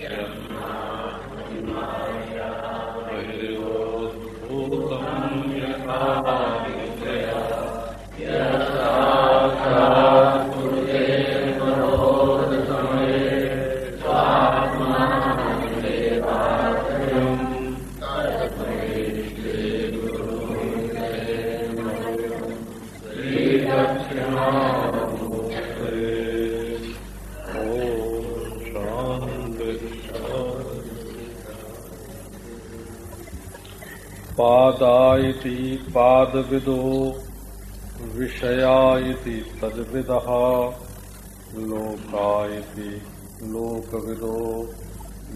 Yeah. पादायति पादविदो विषयायति तद्विदः लोकायति लोकविदो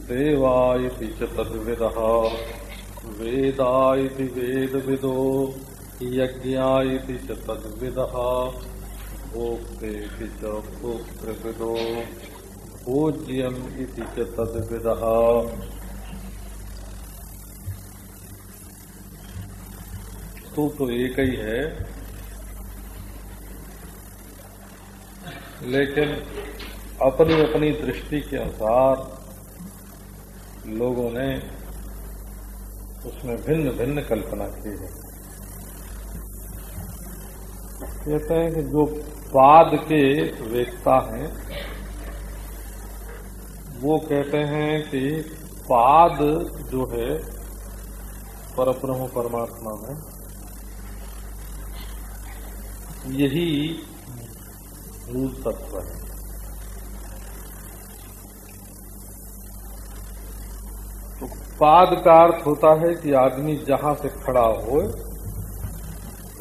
देवायति च तद्विदः वेदायति वेदविदो यज्ञायति च तद्विदः भोक्तेति च भोक्तृविदो पूज्यम् इति च तद्विदः वस्तु तो एक ही है। लेकिन अपनी अपनी दृष्टि के अनुसार लोगों ने उसमें भिन्न भिन्न कल्पना की है। कहते हैं कि जो पाद के वेदता हैं, वो कहते हैं कि पाद जो है, परब्रह्म परमात्मा में यही मूल तत्व है। तो पाद का अर्थ होता है कि आदमी जहाँ से खड़ा हो,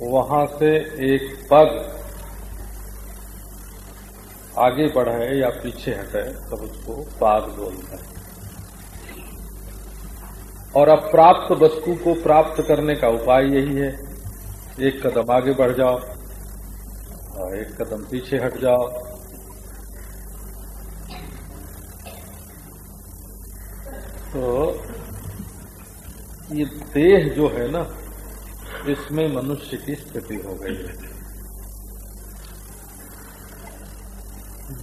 वहाँ से एक पग आगे बढ़े या पीछे हटे तब उसको पाद बोलते हैं। और अप्राप्त वस्तु को प्राप्त करने का उपाय यही है, एक कदम आगे बढ़ जाओ। एक कदम पीछे हट जाओ। तो ये देह जो है ना, इसमें मनुष्य की स्थिति हो गई है।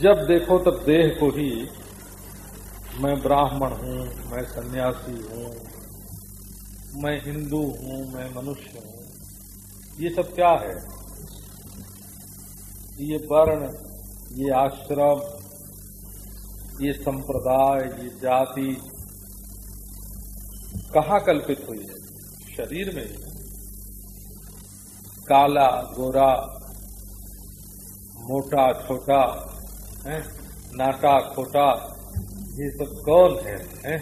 जब देखो तब देह को ही मैं ब्राह्मण हूँ, मैं सन्यासी हूँ, मैं हिंदू हूँ, मैं मनुष्य हूँ। ये सब क्या है? ये वर्ण ये आश्रम ये संप्रदाय ये जाति कहा कल्पित हुई है? शरीर में काला गोरा मोटा छोटा है? नाटा खोटा ये सब कौन है, है?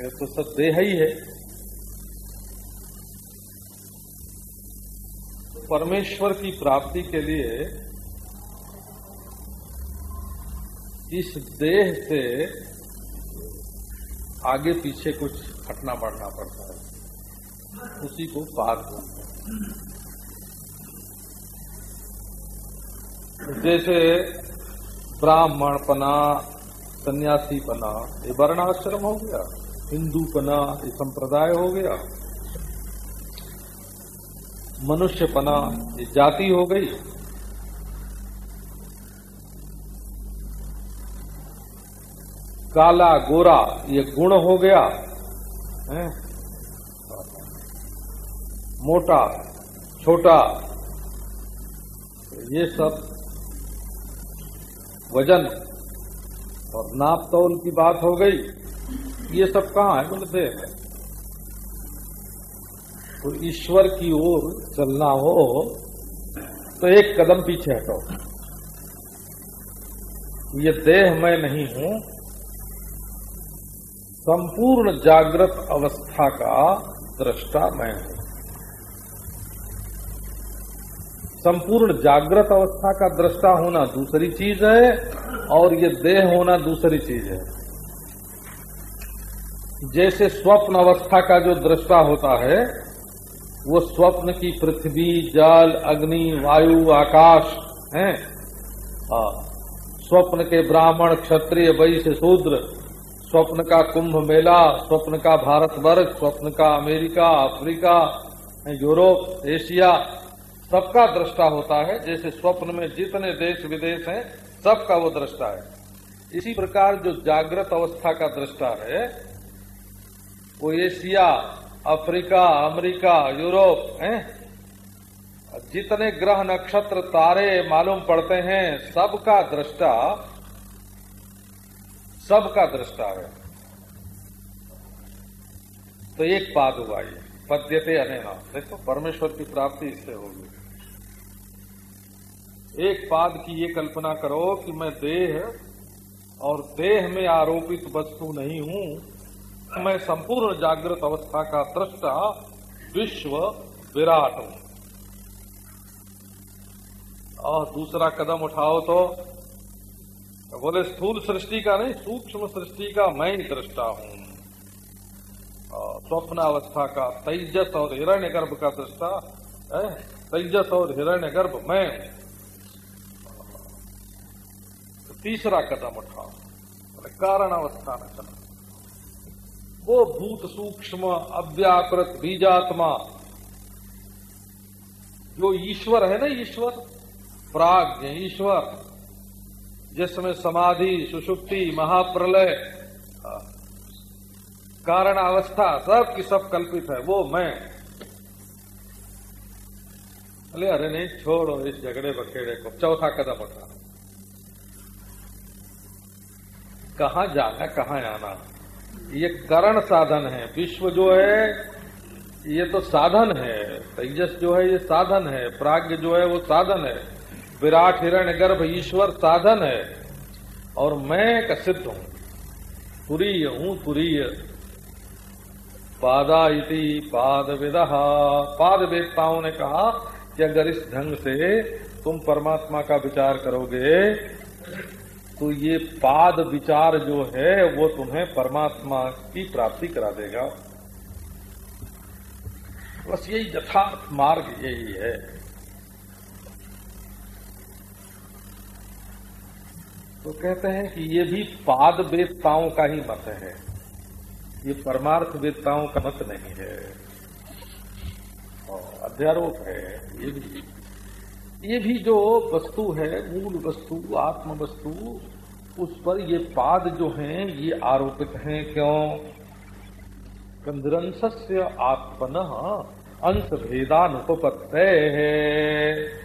ये तो सब देह ही है। परमेश्वर की प्राप्ति के लिए इस देह से आगे पीछे कुछ हटना बढ़ना पड़ता है। उसी को पार हैं। जैसे ब्राह्मण पना सन्यासी पना ये वर्णाश्रम हो गया। हिंदू पना ये संप्रदाय हो गया। मनुष्यपना ये जाति हो गई। काला गोरा ये गुण हो गया, है? मोटा, छोटा, ये सब वज़न और नाप तौल की बात हो गई। ये सब कहाँ है? बोले देह है तो ईश्वर की ओर चलना हो तो एक कदम पीछे हटो। ये देह मैं नहीं हूँ। संपूर्ण जागृत अवस्था का दृष्टा मैं हूँ। संपूर्ण जागृत अवस्था का दृष्टा होना दूसरी चीज़ है, और ये देह होना दूसरी चीज़ है। जैसे स्वप्न अवस्था का जो दृष्टा होता है वो स्वप्न की पृथ्वी, जल, अग्नि, वायु, आकाश हैं। स्वप्न के ब्राह्मण, क्षत्रिय, वैश्य, शूद्र, स्वप्न का कुंभ मेला, स्वप्न का भारत भारतवर्ष स्वप्न का अमेरिका, अफ्रीका यूरोप, एशिया, सबका दृष्टा होता है। जैसे स्वप्न में जितने देश विदेश हैं, सबका वो दृष्टा है। इसी प्रकार जो जागृत अवस्था का दृष्टा है, वो एशिया अफ्रीका, अमेरिका, यूरोप, है? जितने ग्रह नक्षत्र, तारे मालूम पड़ते हैं, सबका दृष्टा सबका दृष्टा है। तो एक पाद हुआ ये, पद्यते अनेना देखो, परमेश्वर की प्राप्ति इससे होगी। एक पाद की ये कल्पना करो कि मैं देह और देह में आरोपित वस्तु नहीं हूँ मैं संपूर्ण जागृत अवस्था का दृष्टा विश्व विराट हूँ। और दूसरा कदम उठाओ तो। बोले, स्थूल सृष्टि का नहीं, सूक्ष्म सृष्टि का मैं ही दृष्टा हूँ। स्वप्न अवस्था का तेजस और हिरण्य गर्भ का दृष्टा तेजस और हिरण्य गर्भ मैं तीसरा कदम उठाओ। कारण अवस्था में चला। वो भूत सूक्ष्म, अव्याकृत, बीजात्मा। जो ईश्वर है ना ईश्वर? प्राग्ञ ईश्वर। जिसमें समाधि, सुषुप्ति, महाप्रलय कारण अवस्था, सब की सब कल्पित है, वो मैं। अरे अरे नहीं, छोड़ो, इस झगड़े बखेड़े को। चौथा कदम उठा कहा जाना कहा आना ये करण साधन है। विश्व जो है, ये तो साधन है। तेजस जो है, ये साधन है। प्राग्ञ जो है, वो साधन है। विराट हिरण गर्भ ईश्वर साधन है। और मैं का सिद्ध हूँ। तुरीय हूँ, तुरीय। पादा इति पाद विदहा पाद वेदताओं ने कहा कि अगर इस ढंग से तुम परमात्मा का विचार करोगे तो ये पाद विचार जो है, वो तुम्हें परमात्मा की प्राप्ति करा देगा। बस यही यथार्थ मार्ग यही है। तो कहते हैं कि ये भी पाद वेदताओं का ही मत है। ये परमार्थ वेदताओं का मत नहीं है। और अध्यारोप है, ये भी ये भी जो वस्तु है, मूल वस्तु आत्म वस्तु उस पर ये पाद जो हैं, ये आरोपित हैं क्यों? कंदरंश से आत्मन अंश भेदानुपत्त है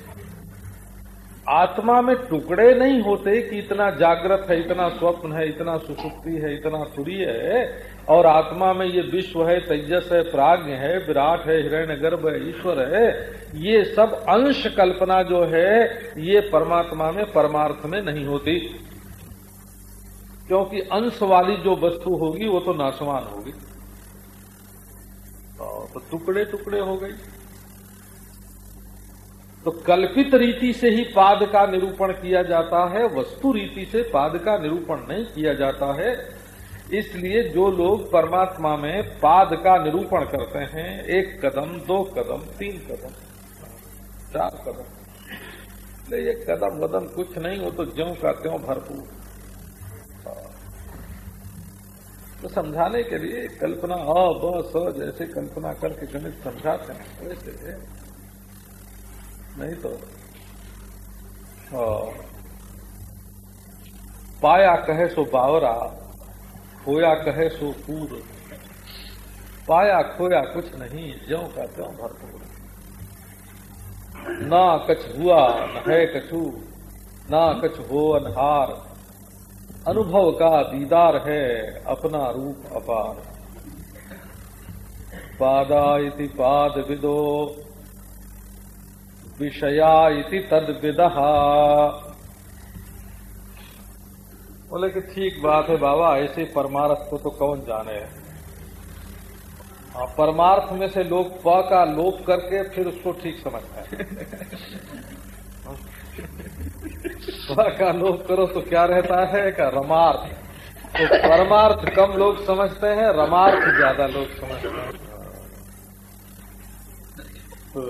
आत्मा में टुकड़े नहीं होते कि इतना जागृत है, इतना स्वप्न है, इतना सुसुप्ति है, इतना तुरीय है और आत्मा में ये विश्व है, तेजस है, प्राग्ञ है, विराट है हिरण्य गर्भ है, ईश्वर है, ये सब अंश कल्पना जो है, ये परमात्मा में, परमार्थ में नहीं होती। क्योंकि अंश वाली जो वस्तु होगी, वो तो नाशवान होगी। तो टुकड़े टुकड़े हो गई तो कल्पित रीति से ही पाद का निरूपण किया जाता है, वस्तु रीति से पाद का निरूपण नहीं किया जाता है। इसलिए जो लोग परमात्मा में पाद का निरूपण करते हैं, एक कदम, दो कदम, तीन कदम, चार कदम ये कदम वदम कुछ नहीं हो तो ज्यो का त्यों भरपूर। तो समझाने के लिए कल्पना अ, ब, स जैसे कल्पना करके गणित समझाते हैं वैसे नहीं तो पाया कहे सो बावरा खोया कहे सो पूर पाया खोया कुछ नहीं, ज्यो का त्यों भरपूर। ना कछ हुआ, न है कछु, ना कछ हो अनहार। अनुभव का दीदार है अपना रूप अपार। पादा इति पाद विदो विषया इति तद विदहा बोले कि ठीक बात है बाबा, ऐसे परमार्थ को तो कौन जाने? हाँ परमार्थ में से लोग प का लोप करके फिर उसको ठीक समझते हैं। प का लोप करो तो क्या रहता है? का रमार्थ। तो परमार्थ कम लोग समझते हैं, रमार्थ ज़्यादा लोग समझते हैं। तो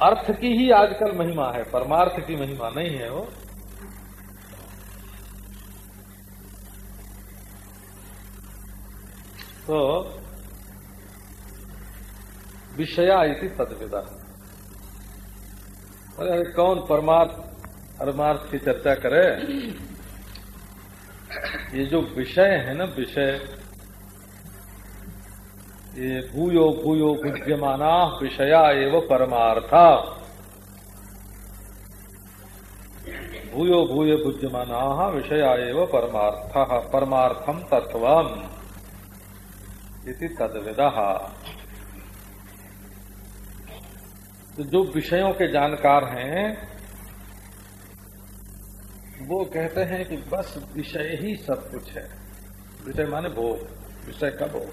अर्थ की ही आजकल महिमा है, परमार्थ की महिमा नहीं है वो। तो विषया इति तदविदा। अरे कौन परमार्थ परमार्थ की चर्चा करें? ये जो विषय है ना, विषय, ये भूयो भूयो बुद्यमाना विषया एवं परमार्था। भूयो, भूय बुद्यमाना विषया एवं परमार्थ परमार्थम तत्वम इति तदविद। तो जो विषयों के जानकार हैं, वो कहते हैं कि बस विषय ही सब कुछ है। विषय माने भोग, विषय का भोग।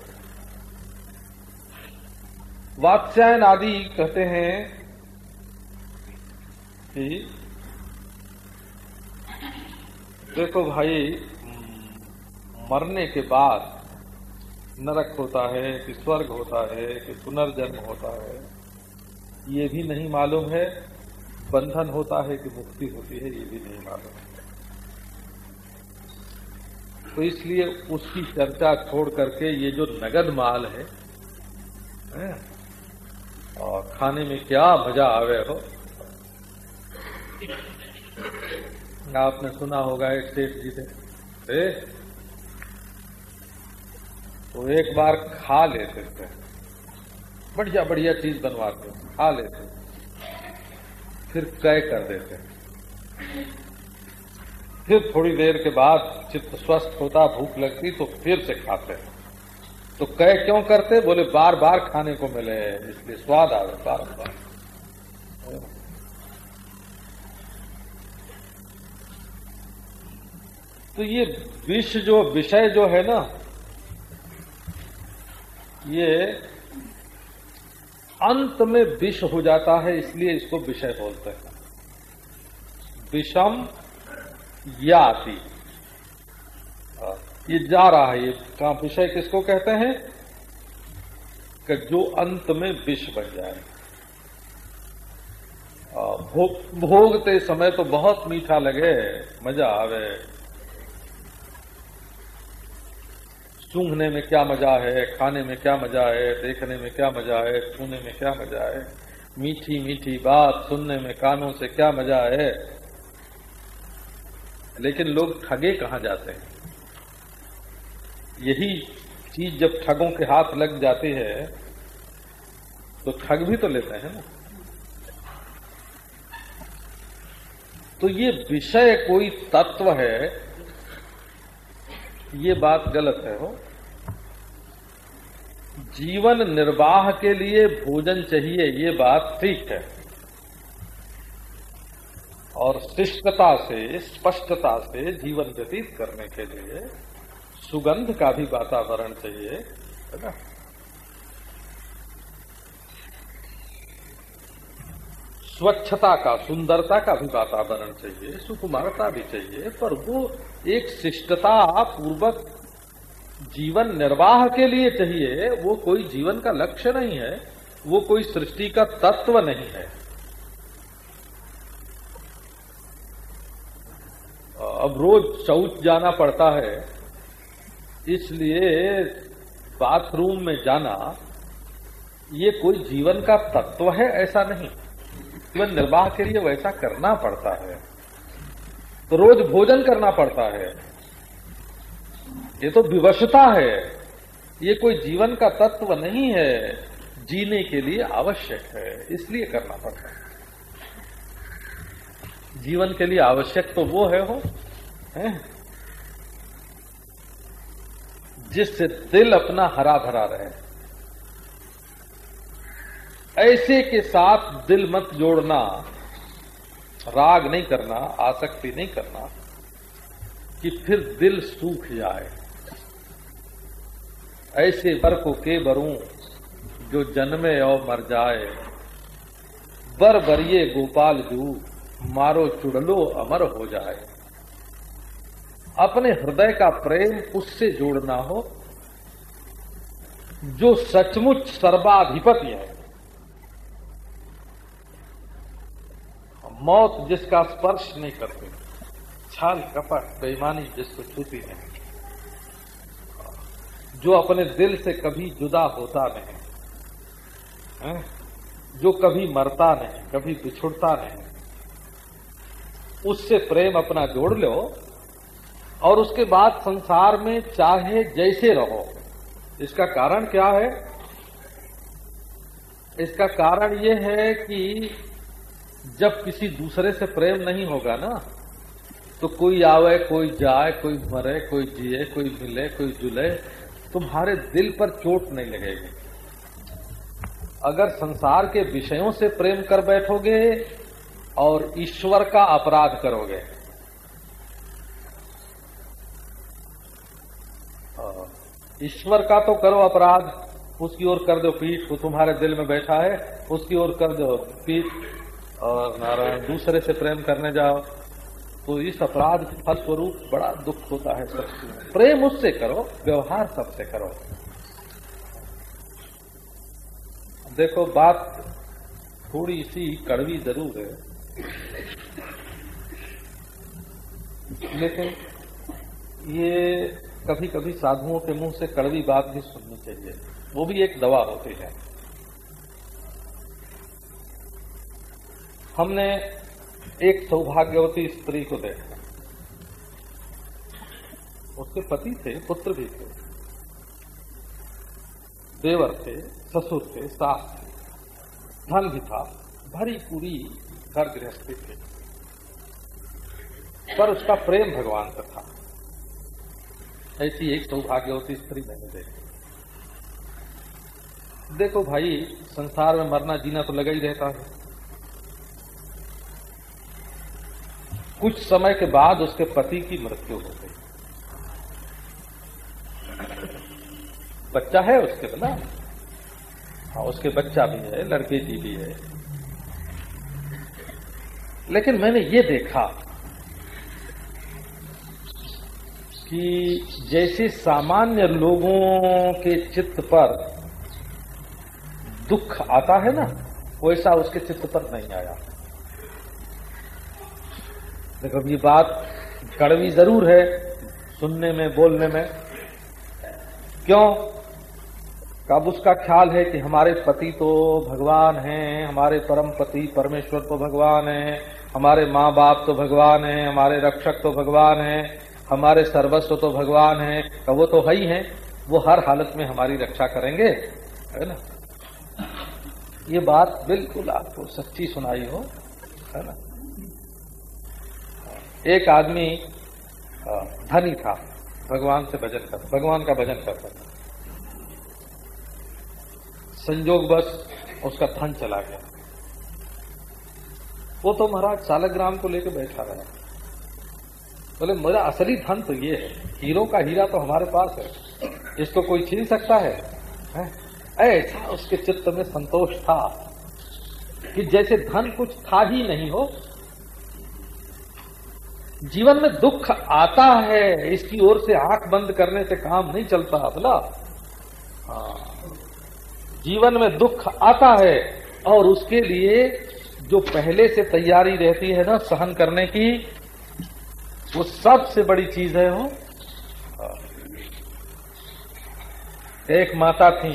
वात्स्यायन आदि कहते हैं कि, देखो भाई, मरने के बाद नरक होता है कि स्वर्ग होता है कि पुनर्जन्म होता है ये भी नहीं मालूम है। बंधन होता है कि मुक्ति होती है ये भी नहीं मालूम तो इसलिए उसकी चर्चा छोड़ करके ये जो नगद माल है, है और खाने में क्या मज़ा आवे हो। आपने सुना होगा एक सेठ जी थे तो एक बार खा लेते थे। बढ़िया बढ़िया चीज़ बनवाते खा लेते फिर कै कर देते फिर थोड़ी देर के बाद चित्त स्वस्थ होता, भूख लगती तो फिर से खाते तो कै क्यों करते? बोले बार बार खाने को मिले, इसलिए स्वाद आवे बार बार तो ये विष जो, विषय जो है ना ये अंत में विष हो जाता है, इसलिए इसको विषय बोलते हैं। विषम याति। ये जा रहा है, ये का विषय किसको कहते हैं? कि जो अंत में विष बन जाए। भोग, भोगते समय तो बहुत मीठा लगे, मज़ा आवे। सूंघने में क्या मज़ा है, खाने में क्या मज़ा है, देखने में क्या मज़ा है, छूने में क्या मज़ा है? मीठी मीठी बात सुनने में कानों से क्या मज़ा है? लेकिन लोग ठगे कहाँ जाते हैं? यही चीज़ जब ठगों के हाथ लग जाती है तो ठग भी तो लेते हैं ना। तो ये विषय कोई तत्व है ये बात गलत है हो। जीवन निर्वाह के लिए भोजन चाहिए, ये बात ठीक है। और शिष्टता से, स्पष्टता से जीवन व्यतीत करने के लिए सुगंध का भी वातावरण चाहिए, है ना? स्वच्छता का, सुंदरता का भी वातावरण चाहिए, सुकुमारता भी चाहिए, पर वो एक शिष्टता पूर्वक जीवन निर्वाह के लिए चाहिए, वो कोई जीवन का लक्ष्य नहीं है, वो कोई सृष्टि का तत्व नहीं है। अब रोज शौच जाना पड़ता है, इसलिए बाथरूम में जाना, ये कोई जीवन का तत्व है, ऐसा नहीं। जीवन निर्वाह के लिए वैसा करना पड़ता है। तो रोज भोजन करना पड़ता है। ये तो विवशता है। ये कोई जीवन का तत्व नहीं है। जीने के लिए आवश्यक है। इसलिए करना पड़ता है। जीवन के लिए आवश्यक तो वो है हो जिससे दिल अपना हरा भरा रहे। ऐसे के साथ दिल मत जोड़ना। राग नहीं करना, आसक्ति नहीं करना, कि फिर दिल सूख जाए। ऐसे बर को के बरूं जो जन्मे और मर जाए। बर बरिए गोपाल जू, मारो चुड़लो, अमर हो जाए। अपने हृदय का प्रेम उससे जोड़ना हो, जो सचमुच सर्वाधिपति है। मौत जिसका स्पर्श नहीं करते, छाल कपट, बेईमानी जिसको छूती नहीं। जो अपने दिल से कभी जुदा होता नहीं, है? जो कभी मरता नहीं, कभी बिछुड़ता नहीं, उससे प्रेम अपना जोड़ लो और उसके बाद संसार में चाहे जैसे रहो। इसका कारण क्या है? इसका कारण यह है कि जब किसी दूसरे से प्रेम नहीं होगा ना तो कोई आवे, कोई जाए, कोई मरे, कोई जिए, कोई मिले, कोई जुले, तुम्हारे दिल पर चोट नहीं लगेगी। अगर संसार के विषयों से प्रेम कर बैठोगे और ईश्वर का अपराध करोगे। ईश्वर का तो करो अपराध, उसकी ओर कर दो पीठ, वो तुम्हारे दिल में बैठा है, उसकी ओर कर दो पीठ और नारायण दूसरे से प्रेम करने जाओ तो इस अपराध फल स्वरूप बड़ा दुख होता है सबसे। प्रेम उससे करो, व्यवहार सबसे करो। देखो, बात थोड़ी सी कड़वी ज़रूर है। लेकिन ये कभी कभी साधुओं के मुँह से कड़वी बात भी सुननी चाहिए। वो भी एक दवा होती है। हमने एक सौभाग्यवती स्त्री को देखा। उसके पति थे, पुत्र भी थे। देवर थे, ससुर थे, सास थे। धन भी था, भरी पूरी घर गृहस्थी थी। पर उसका प्रेम भगवान का था। ऐसी एक सौभाग्यवती स्त्री मैंने देखी। देखो भाई, संसार में मरना जीना तो लगा ही रहता है। कुछ समय के बाद उसके पति की मृत्यु हो गई। बच्चा है उसके बोला हाँ उसके बच्चा भी है, लड़के जी भी है। लेकिन मैंने ये देखा कि जैसे सामान्य लोगों के चित्त पर दुख आता है ना, वैसा उसके चित्त पर नहीं आया। देखो ये बात कड़वी ज़रूर है सुनने में, बोलने में। क्यों? कब उसका ख्याल है कि हमारे पति तो भगवान हैं, हमारे परम पति परमेश्वर तो भगवान हैं, हमारे माँ बाप तो भगवान हैं, हमारे रक्षक तो भगवान हैं, हमारे सर्वस्व तो भगवान हैं तो वो तो है ही हैं। वो हर हालत में हमारी रक्षा करेंगे, है ना? ये बात बिल्कुल आपको सच्ची सुनाई हो, है ना? एक आदमी धनी था भगवान से भजन कर भगवान का भजन करता था। संजोग बस उसका धन चला गया। वो तो महाराज सालग्राम को लेकर बैठा रहा। बोले तो मेरा असली धन तो ये है हीरो का हीरा तो हमारे पास है इसको कोई छीन सकता है, है? ऐसा उसके चित्त में संतोष था कि जैसे धन कुछ था ही नहीं हो जीवन में दुख आता है, इसकी ओर से आँख बंद करने से काम नहीं चलता बोला हाँ। जीवन में दुख आता है और उसके लिए जो पहले से तैयारी रहती है ना, सहन करने की, वो सबसे बड़ी चीज़ है वो। एक माता थी,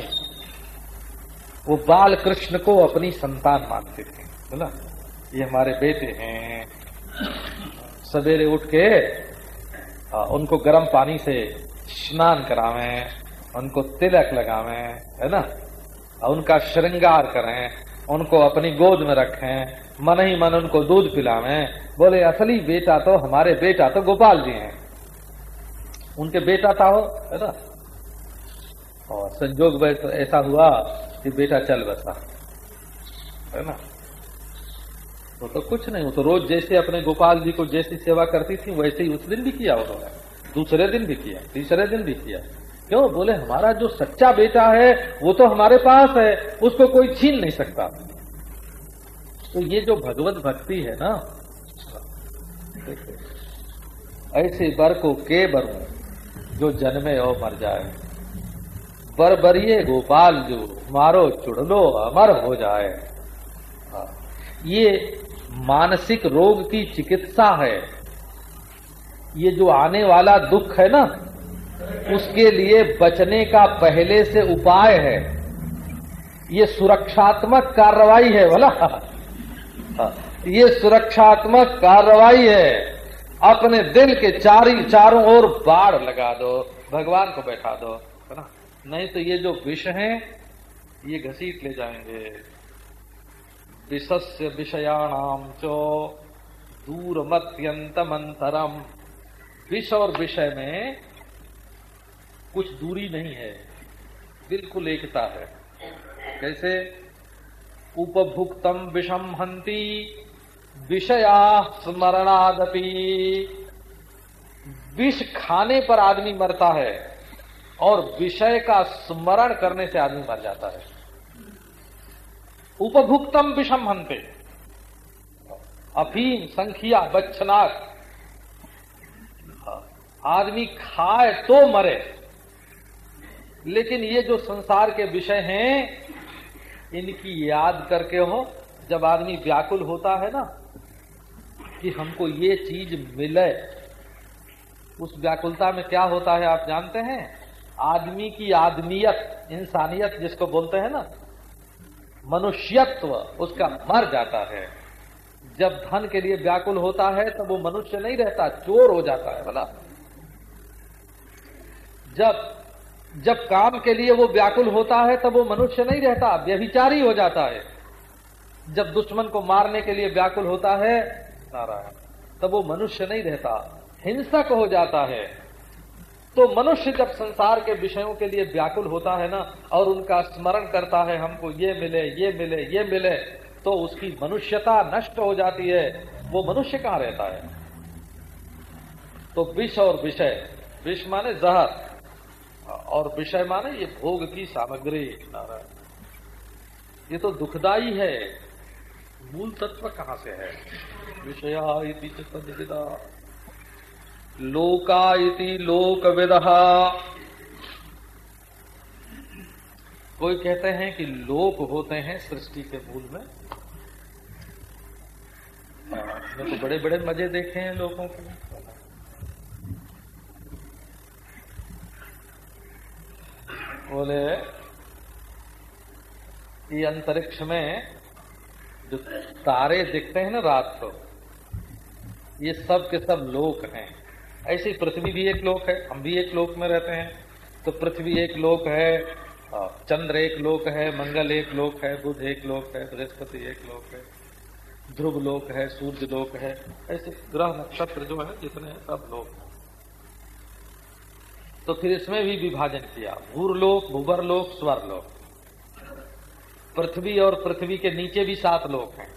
वो बाल कृष्ण को अपनी संतान मानते थे बोला ये हमारे बेटे हैं। सवेरे उठ के उनको गर्म पानी से स्नान करावे, उनको तिलक लगावे, है ना? उनका श्रृंगार करें, उनको अपनी गोद में रखें, मन ही मन उनको दूध पिलावें। बोले, असली बेटा तो हमारे बेटा तो गोपाल जी हैं। उनके बेटा था हो, है ना? और संजोग तो ऐसा हुआ कि बेटा चल बसा, है ना? वो तो कुछ नहीं, वो तो रोज जैसे अपने गोपाल जी को जैसी सेवा करती थी, वैसे ही उस दिन भी किया उन्होंने। दूसरे दिन भी किया, तीसरे दिन भी किया। क्यों? बोले, हमारा जो सच्चा बेटा है, वो तो हमारे पास है, उसको कोई छीन नहीं सकता। तो ये जो भगवत भक्ति है ना, ऐसे बर को के बरू, जो जन्मे और मर जाए। बर बरिए गोपाल जो मारो चुड़लो अमर हो जाए। ये मानसिक रोग की चिकित्सा है। ये जो आने वाला दुख है ना, उसके लिए बचने का पहले से उपाय है। ये सुरक्षात्मक कार्रवाई है बोला ये सुरक्षात्मक कार्रवाई है। अपने दिल के चारी, चारों ओर बाढ़ लगा दो, भगवान को बैठा दो, है ना। नहीं तो ये जो विष हैं, ये घसीट ले जाएँगे। विषस्य विषयाणाम चो मत्यंतमंतरम विष और विषय में कुछ दूरी नहीं है, बिल्कुल एकता है। कैसे उपभुक्तम विषम हंती विषया स्मरणादपि। विष खाने पर आदमी मरता है, और विषय का स्मरण करने से आदमी मर जाता है। उपभुक्तम विषम हंते अफीम, संखिया, बच्छनाक। आदमी खाए तो मरे। लेकिन ये जो संसार के विषय हैं, इनकी याद करके हो, जब आदमी व्याकुल होता है ना, कि हमको ये चीज़ मिले, उस व्याकुलता में क्या होता है आप जानते हैं? आदमी की आदमियत, इंसानियत जिसको बोलते हैं ना मनुष्यत्व उसका मर जाता है। जब धन के लिए व्याकुल होता है तब वो मनुष्य नहीं रहता, चोर हो जाता है बोला जब जब काम के लिए वो व्याकुल होता है, तब वो मनुष्य नहीं रहता, व्यभिचारी हो जाता है। जब दुश्मन को मारने के लिए व्याकुल होता है, नारायण, तब वो मनुष्य नहीं रहता, हिंसक हो जाता है। तो मनुष्य जब संसार के विषयों के लिए व्याकुल होता है ना, और उनका स्मरण करता है, हमको ये मिले ये मिले ये मिले तो उसकी मनुष्यता नष्ट हो जाती है। वो मनुष्य कहाँ रहता है? तो विष और विषय। विष माने जहर, और विषय माने ये भोग की सामग्री ये तो दुखदाई है। मूल तत्व कहाँ से है? विषया लोका इति लोक विदहा कोई कहते हैं कि लोक होते हैं सृष्टि के मूल में? तो बड़े बड़े मज़े देखे हैं लोगों के। बोले, ये अंतरिक्ष में जो तारे दिखते हैं ना रात को, ये सब के सब लोक हैं। ऐसे पृथ्वी भी एक लोक है, हम भी एक लोक में रहते हैं। तो पृथ्वी एक लोक है चंद्र एक लोक है, मंगल एक लोक है, बुध एक लोक है, बृहस्पति एक लोक है, ध्रुव लोक है, सूर्य लोक है। ऐसे ग्रह नक्षत्र जो है, जितने हैं, सब लोक हैं। तो फिर इसमें भी विभाजन किया। भूरलोक भूवरलोक स्वरलोक पृथ्वी और पृथ्वी के नीचे भी सात लोक हैं।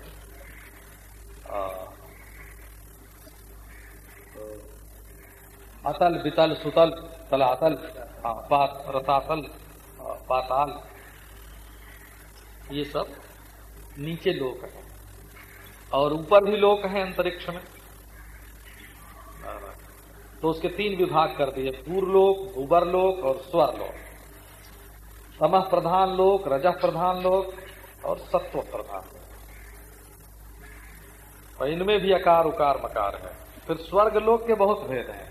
अतल, बितल, सुतल, तलातल पात, रतातल पाताल। ये सब नीचे लोक हैं। और ऊपर भी लोक हैं अंतरिक्ष में। तो उसके तीन विभाग कर दिए। पूर्वलोक भूबरलोक और स्वरलोक। समह प्रधान लोक रजह प्रधान लोक और सत्व प्रधान लोक इनमें भी अकार, उकार, मकार है। फिर स्वर्ग लोक के बहुत भेद हैं।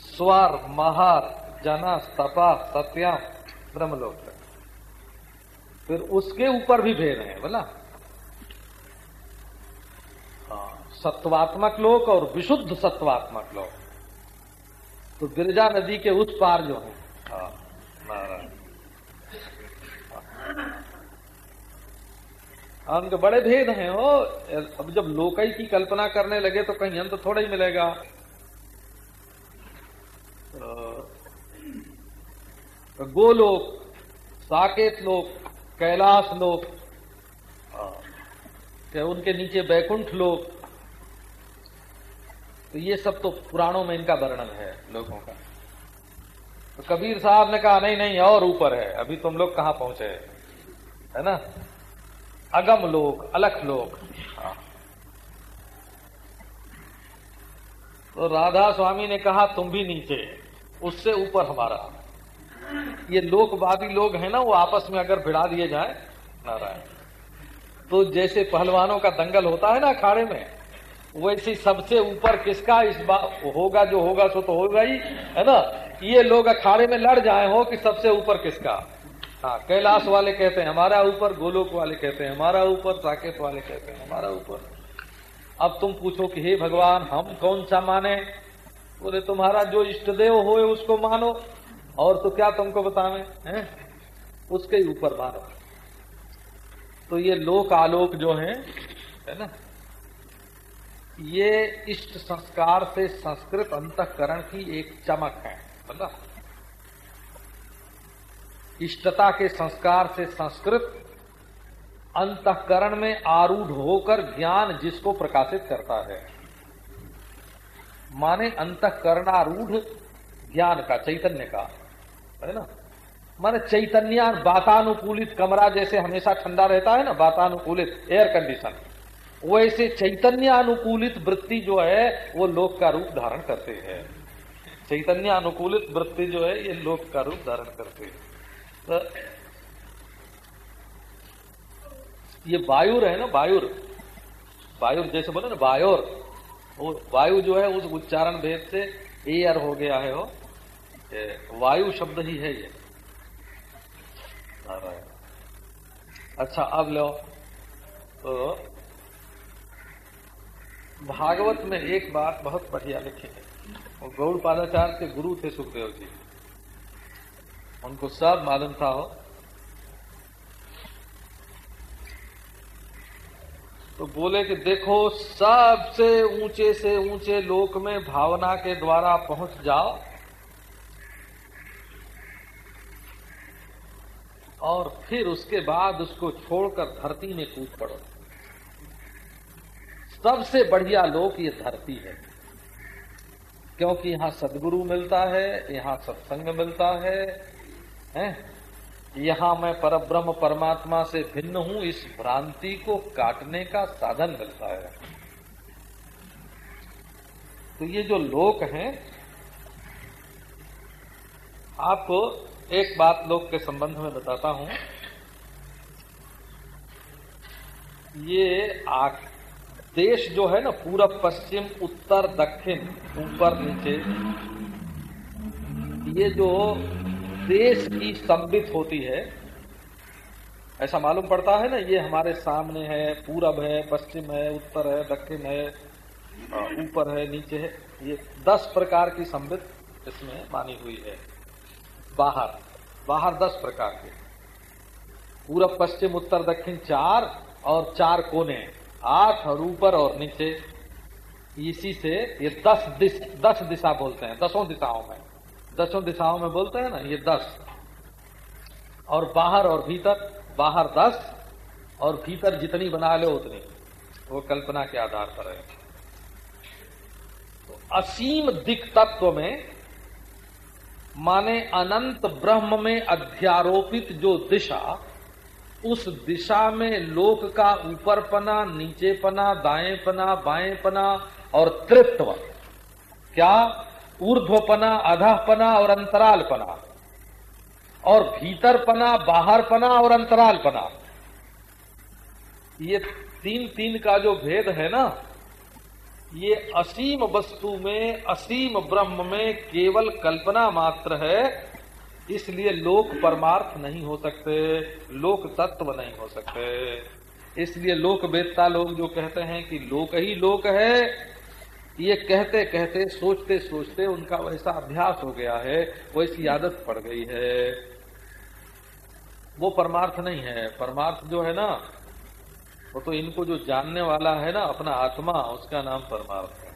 स्वर महार जना तपा सत्यम ब्रह्मलोक। है फिर उसके ऊपर भी भेद है बोला। हाँ, सत्वात्मक लोक और विशुद्ध सत्वात्मक लोक। तो गिरजा नदी के उस पार जो है। हाँ, अंग बड़े भेद हैं हो अब जब लोकई की कल्पना करने लगे तो कहीं अंत थोड़ा ही मिलेगा तो गोलोक, साकेत लोक, कैलाश लोक, क्या उनके नीचे बैकुंठ लोक? तो ये सब तो पुराणों में इनका वर्णन है लोगों का। तो कबीर साहब ने कहा, नहीं नहीं, और ऊपर है। अभी तुम लोग कहाँ पहुँचे है? ना? अगम लोक, अलख लोक। हाँ। तो राधा स्वामी ने कहा, तुम भी नीचे उससे ऊपर हमारा ये लोकवादी लोग हैं ना, वो आपस में अगर भिड़ा दिए जाए, नारायण। तो जैसे पहलवानों का दंगल होता है ना अखाड़े में, वैसे सबसे ऊपर किसका इस बात होगा जो होगा सो तो होगा ही, है ना? ये लोग अखाड़े में लड़ जाए हो कि सबसे ऊपर किसका? हाँ कैलाश वाले कहते हैं, हमारा ऊपर, गोलोक वाले कहते हैं, हमारा ऊपर, साकेत वाले कहते हैं, हमारा ऊपर। अब तुम पूछो कि हे भगवान, हम कौन सा माने? बोले, तुम्हारा जो इष्ट देव हो उसको मानो। और तो क्या तुमको बतावे, हैं? उसके ऊपर मानो तो ये लोक आलोक जो है है ना? ये इष्ट संस्कार से संस्कृत अंतकरण की एक चमक है मतलब इष्टता के संस्कार से संस्कृत अंतकरण में आरूढ़ होकर ज्ञान जिसको प्रकाशित करता है। माने अंतकरणारूढ़ ज्ञान का चैतन्य का। है ना? माने चैतन्य वातानुकूलित कमरा जैसे हमेशा ठंडा रहता है ना, वातानुकूलित एयर कंडीशन वैसे चैतन्य अनुकूलित वृत्ति जो है, वो लोक का रूप धारण करते हैं। चैतन्य अनुकूलित वृत्ति जो है, ये लोक का रूप धारण करते हैं। तो ये वायुर है ना, वायुर। वायुर जैसे बोले ना, वायुर। वायु जो है, उस उच्चारण भेद से एयर हो गया है वो। वायु शब्द ही है ये। अच्छा अब लो। तो भागवत में एक बात बहुत बढ़िया लिखी है। गौड़ पादाचार्य के गुरु थे सुखदेव जी। उनको सब मालूम था हो तो बोले कि देखो, सबसे ऊँचे से ऊँचे लोक में भावना के द्वारा पहुँच जाओ। और फिर उसके बाद उसको छोड़कर धरती में कूद पड़ो। सबसे बढ़िया लोक ये धरती है। क्योंकि यहाँ सदगुरु मिलता है यहाँ सत्संग मिलता है, है? यहाँ मैं परब्रह्म परमात्मा से भिन्न हूँ इस भ्रांति को काटने का साधन मिलता है। तो ये जो लोक हैं आपको एक बात लोक के संबंध में बताता हूँ। ये आख, देश जो है ना पूरब पश्चिम, उत्तर, दक्षिण, ऊपर, नीचे, ये जो देश की संबित होती है, ऐसा मालूम पड़ता है ना, ये हमारे सामने है, पूरब है, पश्चिम है, उत्तर है, दक्षिण है ऊपर है, नीचे है, ये दस प्रकार की संबित इसमें मानी हुई है। बाहर बाहर दस प्रकार के। पूरब, पश्चिम, उत्तर, दक्षिण चार और चार कोने, आठ और ऊपर और नीचे। इसी से ये दस दिश, दस दिशा बोलते हैं, दसों दिशाओं में। दसों दिशाओं में बोलते हैं ना, ये दस। और बाहर और भीतर, बाहर दस, और भीतर जितनी बना लो उतनी। वो कल्पना के आधार पर है। तो असीम दिक तत्व में माने अनंत ब्रह्म में अध्यारोपित जो दिशा, उस दिशा में लोक का ऊपर पना नीचे पना दाएँ पना बाएँ पना और तृत्व क्या? ऊर्ध्वपना, अधपना और अंतरालपना। और भीतरपना, बाहरपना और अंतरालपना। ये तीन तीन का जो भेद है ना ये असीम वस्तु में, असीम ब्रह्म में केवल कल्पना मात्र है, इसलिए लोक परमार्थ नहीं हो सकते, लोक तत्व नहीं हो सकते। इसलिए लोक वेदता लोग जो कहते हैं कि लोक ही लोक है, ये कहते कहते, सोचते सोचते उनका वैसा अभ्यास हो गया है, वैसी आदत पड़ गई है। वो परमार्थ नहीं है, परमार्थ जो है ना वो तो इनको जो जानने वाला है ना, अपना आत्मा, उसका नाम परमार्थ है।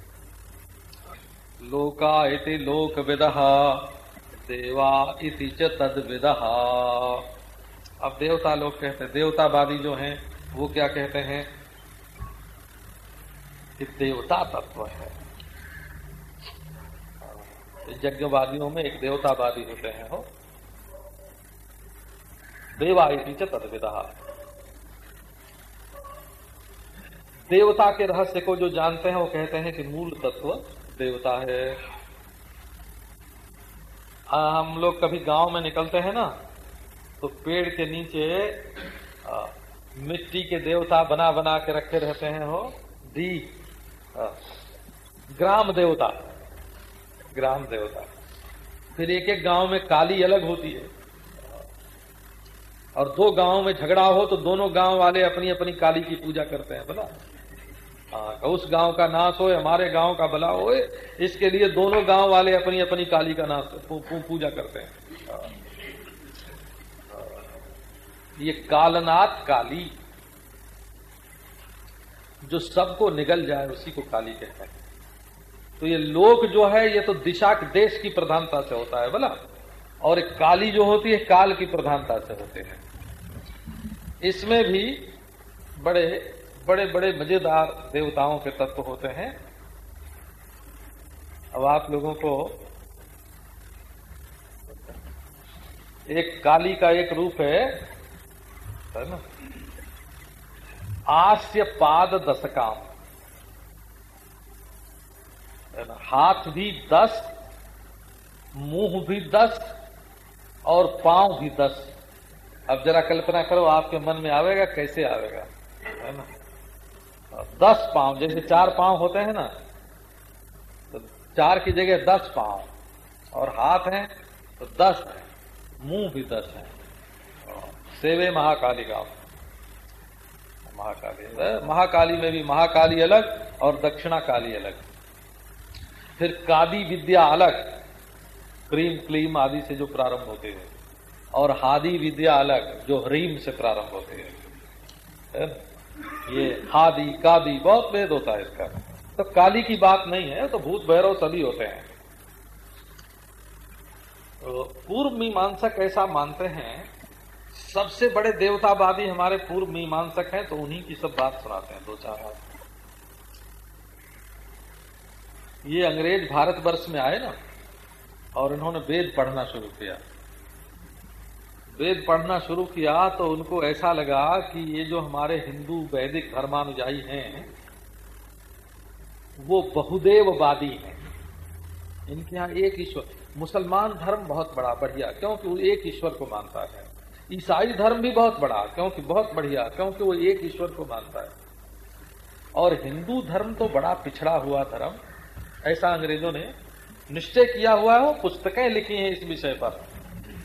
लोका इति लोक विदहा, देवा इति च तद विदहा। अब देवता लोग कहते हैं, देवतावादी जो हैं, वो क्या कहते हैं? कि देवता तत्व है। यज्ञवादियों में एक देवतावादी होते हैं हो देवा इति च तद तदविदा देवता के रहस्य को जो जानते हैं वो कहते हैं कि मूल तत्व देवता है। आ, हम लोग कभी गाँव में निकलते हैं ना तो पेड़ के नीचे आ, मिट्टी के देवता बना बना के रखे रहते हैं हो दी आ, ग्राम देवता। ग्राम देवता। फिर एक एक गाँव में काली अलग होती है। और दो गाँव में झगड़ा हो तो दोनों गाँव वाले अपनी अपनी काली की पूजा करते हैं बोला उस गाँव का नाश हो हमारे गाँव का भला हो इसके लिए दोनों गाँव वाले अपनी अपनी काली का नाश पूजा करते हाँ। ये कालनाथ काली, जो सबको निगल जाए, उसी को काली कहते हैं। तो ये लोक जो है, ये तो दिशा देश की प्रधानता से होता है बोला और एक काली जो होती है, काल की प्रधानता से होते हैं। इसमें भी बड़े बड़े बड़े मज़ेदार देवताओं के तत्व होते हैं। अब आप लोगों को एक काली का एक रूप है है ना? आस्य पाद दशकाम। हाथ भी दस मुँह भी दस और पाँव भी दस अब जरा कल्पना करो, आपके मन में आवेगा, कैसे आवेगा? है ना? दस पाँव, जैसे चार पाँव होते हैं ना तो चार की जगह दस पाँव, और हाथ हैं तो दस है, मुँह भी दस है। सेवे महाकाली का महाकाली महाकाली में भी महाकाली अलग और दक्षिणा काली अलग। फिर कादी विद्या अलग क्रीम क्लीम आदि से जो प्रारंभ होते हैं, और हादी विद्या अलग, जो ह्रीम से प्रारंभ होते हैं। ये हादी, कादी, बहुत भेद होता है इसका। तो काली की बात नहीं है तो भूत, भैरव सभी होते हैं। तो पूर्व मीमांसक ऐसा मानते हैं, सबसे बड़े देवतावादी हमारे पूर्व मीमांसक हैं तो उन्हीं की सब बात सुनाते हैं, दो चार बात। ये अंग्रेज़ भारतवर्ष में आए ना, और इन्होंने वेद पढ़ना शुरू किया। वेद पढ़ना शुरू किया तो उनको ऐसा लगा कि ये जो हमारे हिंदू वैदिक धर्मानुजाई हैं, वो बहुदेववादी हैं। इनके यहाँ एक ईश्वर, मुसलमान धर्म बहुत बड़ा, बढ़िया, क्योंकि वो एक ईश्वर को मानता है। ईसाई धर्म भी बहुत बड़ा, क्योंकि बहुत बढ़िया, क्योंकि वो एक ईश्वर को मानता है। और हिंदू धर्म तो बड़ा पिछड़ा हुआ धर्म, ऐसा अंग्रेज़ों ने निश्चय किया हुआ है पुस्तकें लिखी हैं इस विषय पर।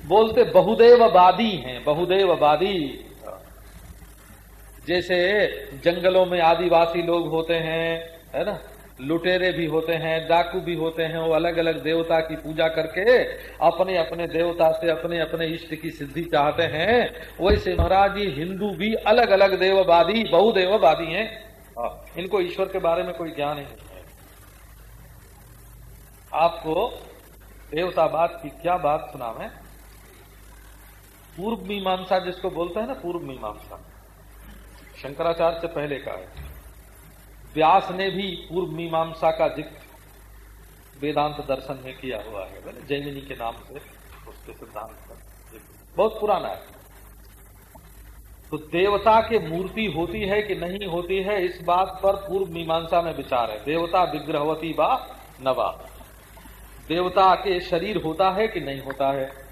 बोलते बहुदेववादी हैं बहुदेववादी जैसे जंगलों में आदिवासी लोग होते हैं, है ना? लुटेरे भी होते हैं, डाकू भी होते हैं, वो अलग अलग देवता की पूजा करके अपने अपने देवता से अपने अपने इष्ट की सिद्धि चाहते हैं। वैसे महाराज जी, हिंदू भी अलग अलग देववादी बहुदेववादी हैं। इनको ईश्वर के बारे में कोई ज्ञान नहीं है। आपको देवतावाद की क्या बात सुना मैं पूर्व मीमांसा जिसको बोलते हैं ना, पूर्व मीमांसा। शंकराचार्य से पहले का है। व्यास ने भी पूर्व मीमांसा का ज़िक्र, वेदांत दर्शन में किया हुआ है बोले जैमिनी के नाम से उसके सिद्धांत का बहुत पुराना है। तो देवता के मूर्ति होती है कि नहीं होती है, इस बात पर पूर्व मीमांसा में विचार है। देवता विग्रहवती बा नवा। देवता के शरीर होता है कि नहीं होता है?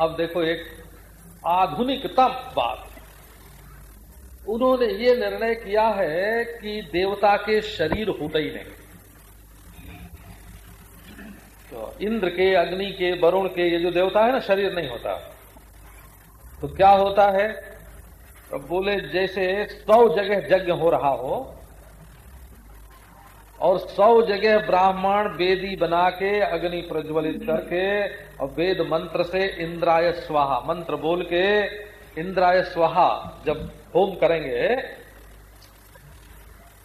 अब देखो एक आधुनिकतम बात। उन्होंने ये निर्णय किया है कि देवता के शरीर होते ही नहीं। तो इंद्र के, अग्नि के, वरुण के, ये जो देवता है ना, शरीर नहीं होता। तो क्या होता है? तो बोले, जैसे सौ जगह यज्ञ हो रहा हो और सौ जगह ब्राह्मण वेदी बना के अग्नि प्रज्वलित करके और वेद मंत्र से इंद्राय स्वाहा, मंत्र बोल के इंद्राय स्वाहा जब होम करेंगे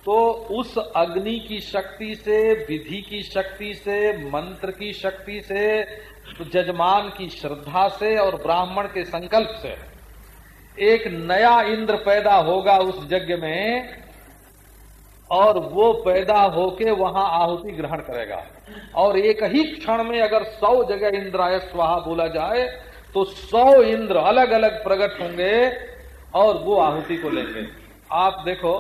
तो उस अग्नि की शक्ति से, विधि की शक्ति से, मंत्र की शक्ति से जजमान की श्रद्धा से और ब्राह्मण के संकल्प से एक नया इंद्र पैदा होगा उस यज्ञ में और वो पैदा होके वहाँ आहुति ग्रहण करेगा। और एक ही क्षण में अगर सौ जगह इंद्राय स्वाहा बोला जाए तो सौ इंद्र अलग अलग प्रकट होंगे और वो आहुति को लेंगे। आप देखो,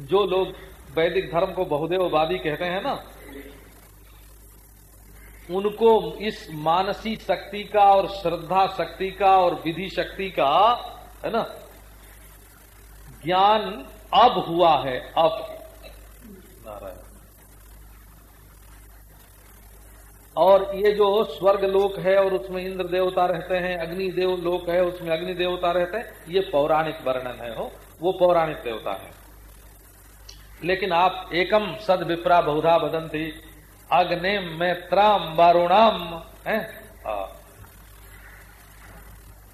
जो लोग वैदिक धर्म को बहुदेववादी कहते हैं ना, उनको इस मानसी शक्ति का और श्रद्धा शक्ति का और विधि शक्ति का, है ना, ज्ञान अब हुआ है अब। नारायण। और ये जो स्वर्ग लोक है और उसमें इंद्र देवता रहते हैं अग्नि देव लोक है उसमें अग्नि देवता रहते हैं ये पौराणिक वर्णन है हो वो पौराणिक देवता है। लेकिन आप एकम सद विप्रा बहुधा बदंती अग्नि मैत्राम वरुणाम है?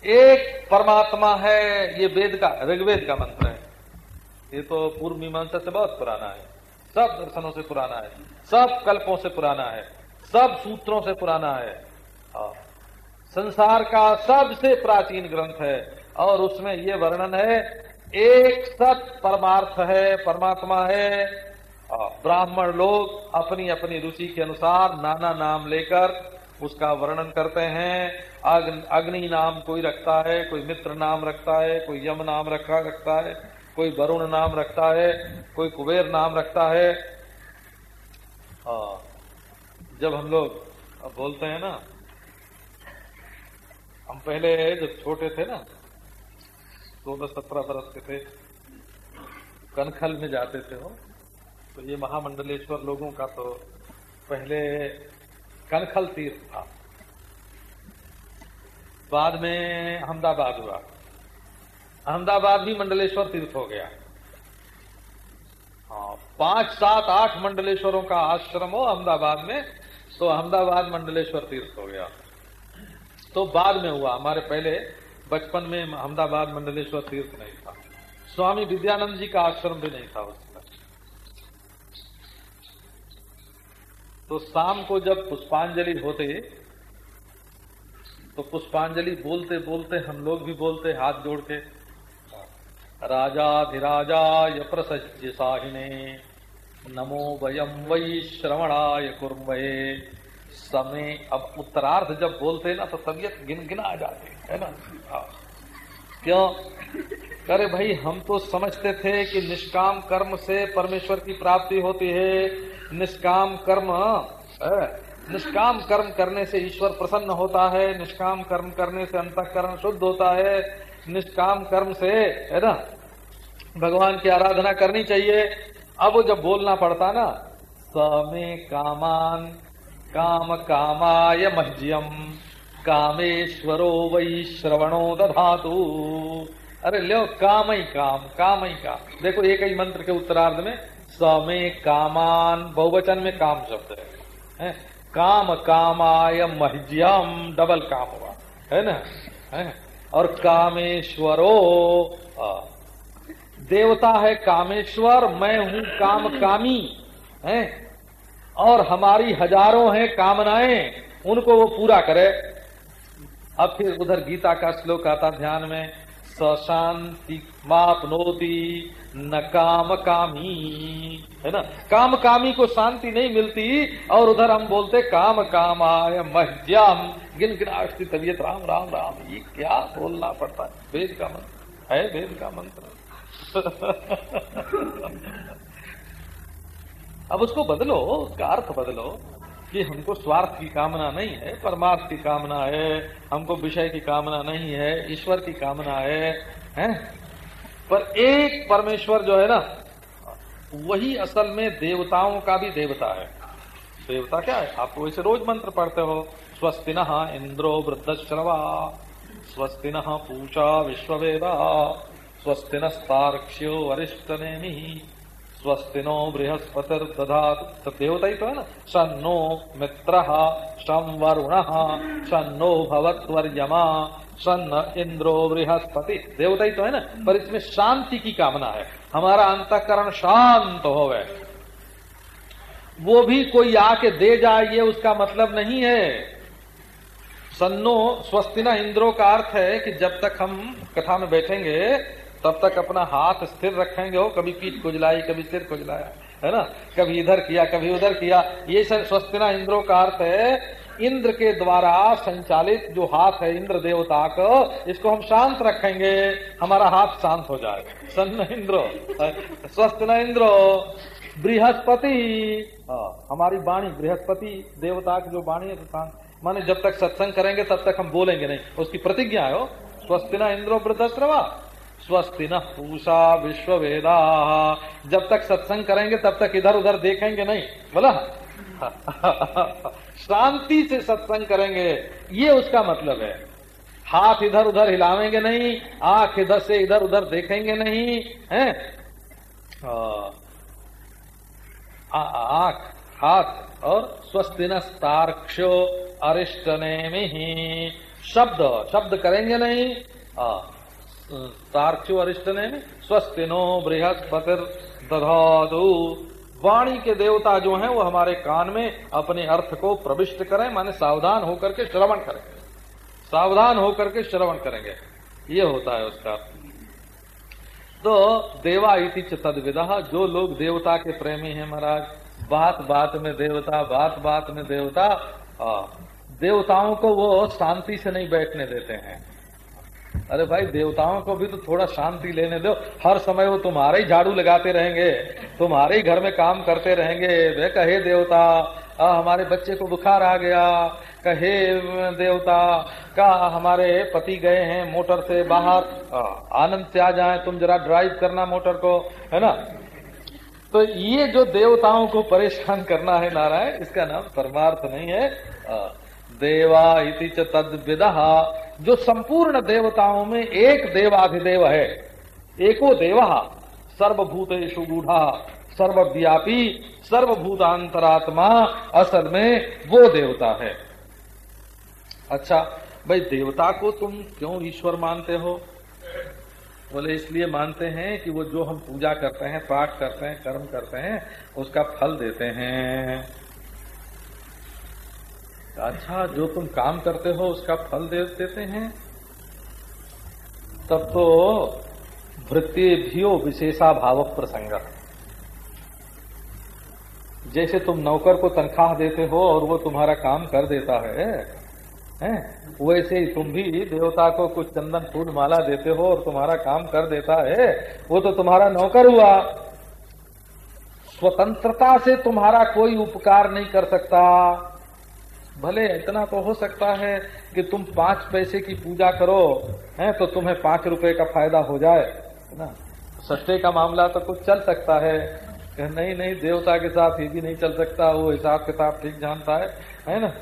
एक परमात्मा है ये वेद का ऋग्वेद का मंत्र है। ये तो पूर्व मीमांसा से बहुत पुराना है। सब दर्शनों से पुराना है। सब कल्पों से पुराना है। सब सूत्रों से पुराना है। संसार का सबसे प्राचीन ग्रंथ है और उसमें ये वर्णन है, एक सत परमार्थ है, परमात्मा है। ब्राह्मण लोग अपनी अपनी रुचि के अनुसार नाना नाम लेकर उसका वर्णन करते हैं। अग्नि नाम कोई रखता है, कोई मित्र नाम रखता है, कोई यम नाम रखा, रखता है। कोई वरुण नाम रखता है कोई कुबेर नाम रखता है। आ, जब हम लोग बोलते हैं ना हम पहले जब छोटे थे ना सोलह सत्रह बरस के थे कनखल में जाते थे हो तो ये महामंडलेश्वर लोगों का तो पहले कनखल तीर्थ था। बाद में अहमदाबाद हुआ। अहमदाबाद भी मंडलेश्वर तीर्थ हो गया। हाँ पाँच, सात, आठ मंडलेश्वरों का आश्रम हो अहमदाबाद में तो अहमदाबाद मंडलेश्वर तीर्थ हो गया। तो बाद में हुआ, हमारे पहले बचपन में अहमदाबाद मंडलेश्वर तीर्थ नहीं था। स्वामी विद्यानंद जी का आश्रम भी नहीं था उसमें। तो शाम को जब पुष्पांजलि होते तो पुष्पांजलि बोलते बोलते हम लोग भी बोलते, हाथ जोड़ के राजाधिराजाय प्रसज्य साहिने। नमो वयम वै श्रवणाय कुर्मये समय, अब उत्तरार्ध जब बोलते ना तो तबियत गिनगिना आ जाते है ना? हाँ। क्यों? अरे भाई, हम तो समझते थे कि निष्काम कर्म से परमेश्वर की प्राप्ति होती है। निष्काम कर्म निष्काम कर्म करने से ईश्वर प्रसन्न होता है, निष्काम कर्म करने से अंतकरण शुद्ध होता है। निष्काम कर्म से है ना? भगवान की आराधना करनी चाहिए। अब वो जब बोलना पड़ता ना समे कामान काम कामाय मह्यम कामेश्वरो वही श्रवणो दधातु। अरे लो काम ही काम काम ही काम। देखो एक ही मंत्र के उत्तरार्ध में समे कामान बहुवचन में काम शब्द है, है? काम कामाय मह्यम डबल काम हुआ। है ना? है? और कामेश्वरो। देवता है कामेश्वर, मैं हूँ काम कामी है? और हमारी हज़ारों हैं कामनाएँ, उनको वो पूरा करे। अब फिर उधर गीता का श्लोक आता ध्यान में, सशांति मापनोती न काम कामी है ना? काम कामी को शांति नहीं मिलती, और उधर हम बोलते काम काम आय मह्यम। गिन गिनाती तबियत राम राम राम। ये क्या बोलना पड़ता है? वेद का मंत्र। है वेद का मंत्र। अब उसको बदलो, उसका अर्थ बदलो, कि हमको स्वार्थ की कामना नहीं है, परमार्थ की कामना है, हमको विषय की कामना नहीं है, ईश्वर की कामना है, हैं? पर एक परमेश्वर जो है ना, वही असल में देवताओं का भी देवता है। देवता क्या है? आपको वैसे रोज मंत्र पढ़ते हो। स्वस्ति न इंद्रो वृद्ध श्रवा स्वस्ति न पूषा विश्ववेदा। स्वस्ति नस्तार्क्ष्यो वरिष्ठनेमि। स्वस्ति नो बृहस्पतिर दधा देवता ही तो है ना? सन्नो मित्र, शं वरुण सन्नो भवत्वर्यमा सन्न इंद्रो बृहस्पति। देवता ही तो है ना? पर इसमें शांति की कामना है। हमारा अंतकरण शांत हो गए वो भी कोई आके दे जाए, ये उसका मतलब नहीं है। सन्नो स्वस्तिना इंद्रो का अर्थ है कि जब तक हम कथा में बैठेंगे तब तक अपना हाथ स्थिर रखेंगे हो कभी पीठ खुजलाई कभी सिर खुजलाया है ना? कभी इधर किया कभी उधर किया। ये स्वस्तिना इंद्रो का अर्थ है इंद्र के द्वारा संचालित जो हाथ है इंद्र देवता को इसको हम शांत रखेंगे हमारा हाथ शांत हो जाएगा। सन्न इंद्रो स्वस्थ न इंद्रो बृहस्पति हाँ, हमारी वाणी बृहस्पति देवता की जो वाणी है शांत माने जब तक सत्संग करेंगे, तब तक हम बोलेंगे नहीं। उसकी प्रतिज्ञा है स्वस्ति न इंद्रो वृद्धश्रवा स्वस्ति न पूषा विश्व वेदा जब तक सत्संग करेंगे, तब तक इधर उधर देखेंगे नहीं। बोला? शांति से सत्संग करेंगे। ये उसका मतलब है। हाथ इधर उधर हिलावेंगे नहीं, आँख इधर से इधर उधर देखेंगे नहीं, है? आँख। हाथ और स्वस्तिन तार्क्षो अरिष्ट ने शब्द शब्द करेंगे नहीं तार्क्षो अरिष्ट ने स्वस्तिनो बृहस्पति दधादु वाणी के देवता जो हैं, वो हमारे कान में अपने अर्थ को प्रविष्ट करें, माने सावधान होकर के श्रवण करें। सावधान होकर के श्रवण करेंगे। ये होता है उसका तो देवा इति तद विदा जो लोग देवता के प्रेमी हैं महाराज बात बात में देवता बात बात में देवता आ, देवताओं को वो शांति से नहीं बैठने देते हैं। अरे भाई देवताओं को भी तो थोड़ा शांति लेने दो। हर समय वो तुम्हारे ही झाड़ू लगाते रहेंगे तुम्हारे ही घर में काम करते रहेंगे। वे कहे देवता आ, हमारे बच्चे को बुखार आ गया। कहे देवता का हमारे पति गए हैं मोटर से बाहर। आनंद से आ जाए तुम जरा ड्राइव करना मोटर को है ना? तो ये जो देवताओं को परेशान करना है नारायण, इसका नाम परमार्थ नहीं है। देवा इति तद विदहा जो संपूर्ण देवताओं में एक देवाधिदेव है, एको देवा, सर्वभूतेषु गूढ़ा, सर्वव्यापी, सर्वभूतांतरात्मा, असल में वो देवता है। अच्छा भाई देवता को तुम क्यों ईश्वर मानते हो? बोले, इसलिए मानते हैं कि वो जो हम पूजा करते हैं, पाठ करते हैं, कर्म करते हैं, उसका फल देते हैं। अच्छा जो तुम काम करते हो, उसका फल दे देते हैं? तब तो वृत्तिभियो विशेषा भाव प्रसंग। जैसे तुम नौकर को तनख्वाह देते हो और वो तुम्हारा काम कर देता है हैं? वैसे ही तुम भी देवता को कुछ चंदन फूल माला देते हो और तुम्हारा काम कर देता है। वो तो तुम्हारा नौकर हुआ। स्वतंत्रता से तुम्हारा कोई उपकार नहीं कर सकता। भले इतना तो हो सकता है कि तुम पाँच पैसे की पूजा करो, हैं तो तुम्हें पाँच रुपए का फ़ायदा हो जाए ना? सस्ते का मामला तो कुछ चल सकता है। नहीं नहीं, देवता के साथ ये भी नहीं चल सकता, वो हिसाब किताब ठीक जानता है है ना?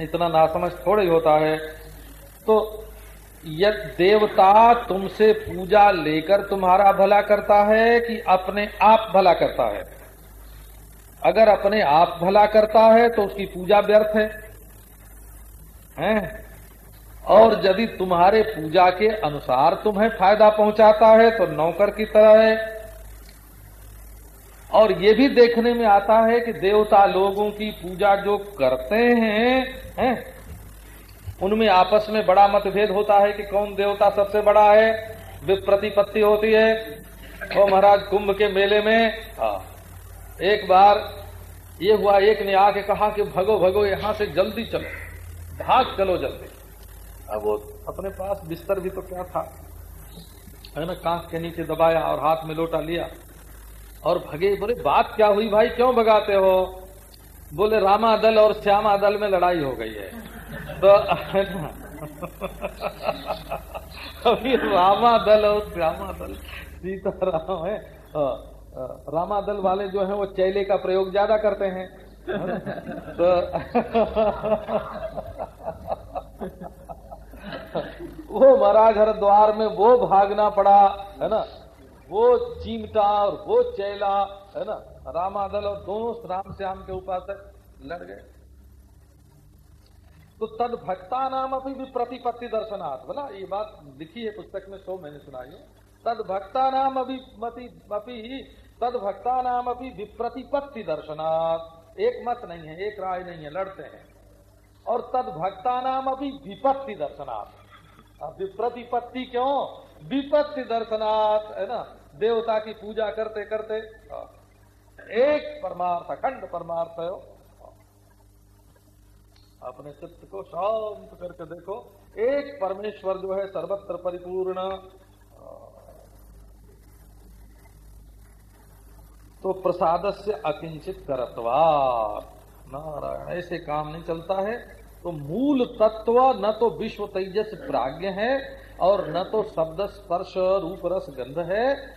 इतना नासमझ थोड़ा ही होता है। तो यद देवता तुमसे पूजा लेकर तुम्हारा भला करता है कि अपने आप भला करता है? अगर अपने आप भला करता है तो उसकी पूजा व्यर्थ है। हैं? और यदि तुम्हारे पूजा के अनुसार तुम्हें फ़ायदा पहुंचाता है तो नौकर की तरह है। और ये भी देखने में आता है कि देवता लोगों की पूजा जो करते हैं हैं उनमें आपस में बड़ा मतभेद होता है कि कौन देवता सबसे बड़ा है। विप्रतिपत्ति होती है। वो महाराज कुंभ के मेले में आ, एक बार ये हुआ एक ने आके कहा कि भगो भगो यहाँ से जल्दी चलो भाग चलो जल्दी। अब वो अपने पास बिस्तर भी तो क्या था है ना कांख के नीचे दबाया और हाथ में लोटा लिया। और भगे बोले, बात क्या हुई भाई? क्यों भगाते हो? बोले, रामा दल और श्यामा दल में लड़ाई हो गई है। तो अभी रामा दल और श्यामा दल सीता राम है रामा दल वाले जो है, वो चैले का प्रयोग ज़्यादा करते हैं। तो वो महाराज हरिद्वार में वो भागना पड़ा, है ना? वो चीमटा और वो चैला, है ना? रामादल और दोनों राम श्याम के उपासक लड़ गए। तो तद भक्ता नाम अभी प्रतिपत्ति दर्शनार्थ बोला, ये बात लिखी है पुस्तक में, सो मैंने सुनाई है। तद भक्ता नाम अभी मती तद भक्ता नाम अभी विप्रतिपत्ति दर्शनार्थ एक मत नहीं है, एक राय नहीं है, लड़ते हैं। और तद भक्ता नाम अभी विपत्ति दर्शनार्थ विप्रतिपत्ति क्यों? विपत्ति दर्शनार्थ है ना? देवता की पूजा करते करते एक परमार्थ, अखंड परमार्थ है अपने चित्त को शांत करके देखो। एक परमेश्वर जो है सर्वत्र परिपूर्ण। तो प्रसाद से अकिंचित करतवा नारायण, ऐसे काम नहीं चलता है। तो मूल तत्व न तो विश्व तेजस प्राज्ञ है और न तो शब्द स्पर्श रूप रस गंध है